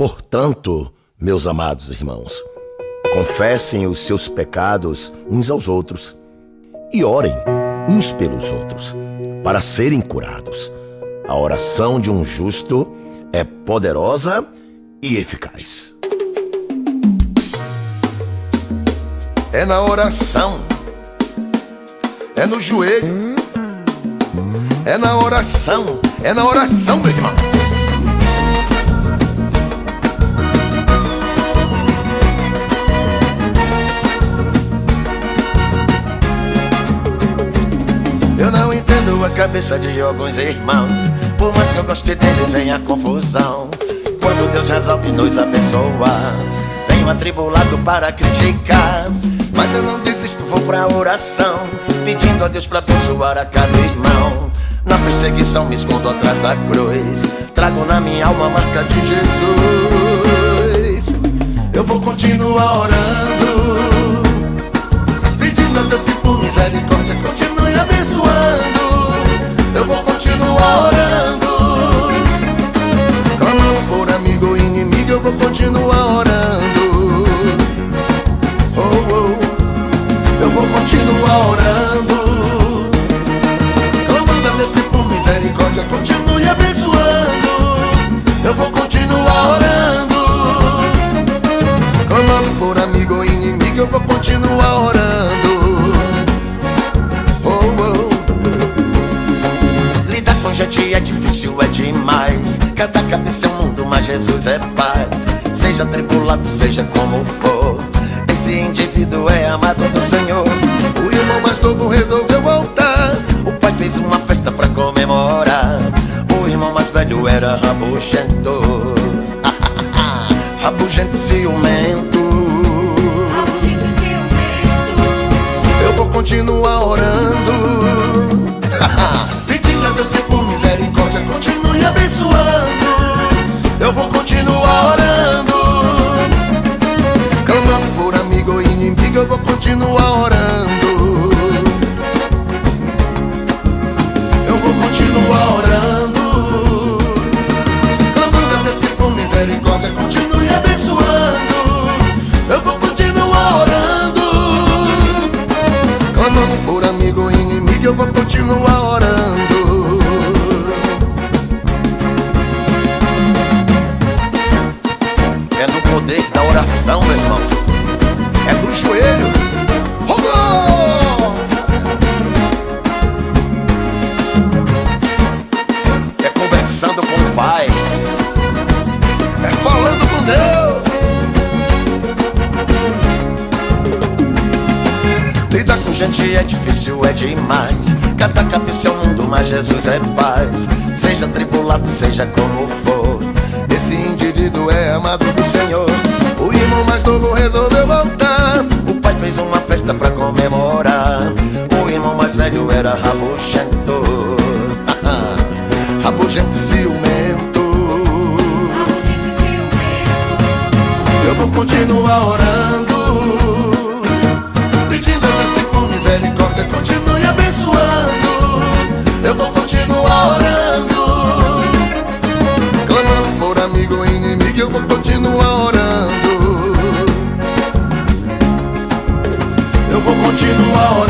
Portanto, meus amados irmãos, confessem os seus pecados uns aos outros e orem uns pelos outros para serem curados. A oração de um justo é poderosa e eficaz. É na oração, é no joelho, é na oração, é na oração, meu irmão. Entendo a cabeça de alguns irmãos. Por mais que eu goste deles, vem a confusão. Quando Deus resolve nos abençoar, venho atribulado para criticar. Mas eu não desisto, vou pra oração, pedindo a Deus pra abençoar a cada irmão. Na perseguição me escondo atrás da cruz, trago na minha alma a marca de Jesus. Eu vou continuar orando, pedindo a Deus que por misericórdia continue misericórdia continue abençoando. Eu vou continuar orando, clamando por amigo e inimigo. Eu vou continuar orando. Oh, oh. Lidar com gente é difícil, é demais. Cada cabeça é um mundo, mas Jesus é paz. Seja tribulado, seja como for. Esse indivíduo é amado do Senhor. Era rabugento. rabugento e ciumento. Eu vou continuar orando. Pedindo a Deus que por misericórdia continue abençoando. Gente é difícil, é demais. Cada cabeça é um mundo, mas Jesus é paz. Seja tribulado, seja como for. Esse indivíduo é amado do Senhor. O irmão mais novo resolveu voltar. O pai fez uma festa pra comemorar. O irmão mais velho era rabugento. rabugento e ciumento. Eu vou continuar orando. misericórdia continue abençoando. Eu vou continuar orando. Clamando por amigo ou inimigo, eu vou continuar orando. Eu vou continuar orando.